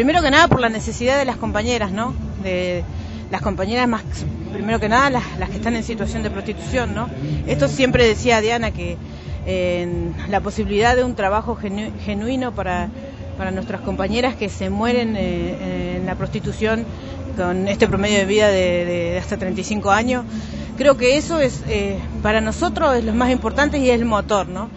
primero que nada por la necesidad de las compañeras, ¿no? De las compañeras más, primero que nada las, las que están en situación de prostitución, ¿no? Esto siempre decía Diana que eh, la posibilidad de un trabajo genuino para, para nuestras compañeras que se mueren eh, en la prostitución con este promedio de vida de, de, hasta 35 años. Creo que eso es, eh, para nosotros, es lo más importante y es el motor, ¿no?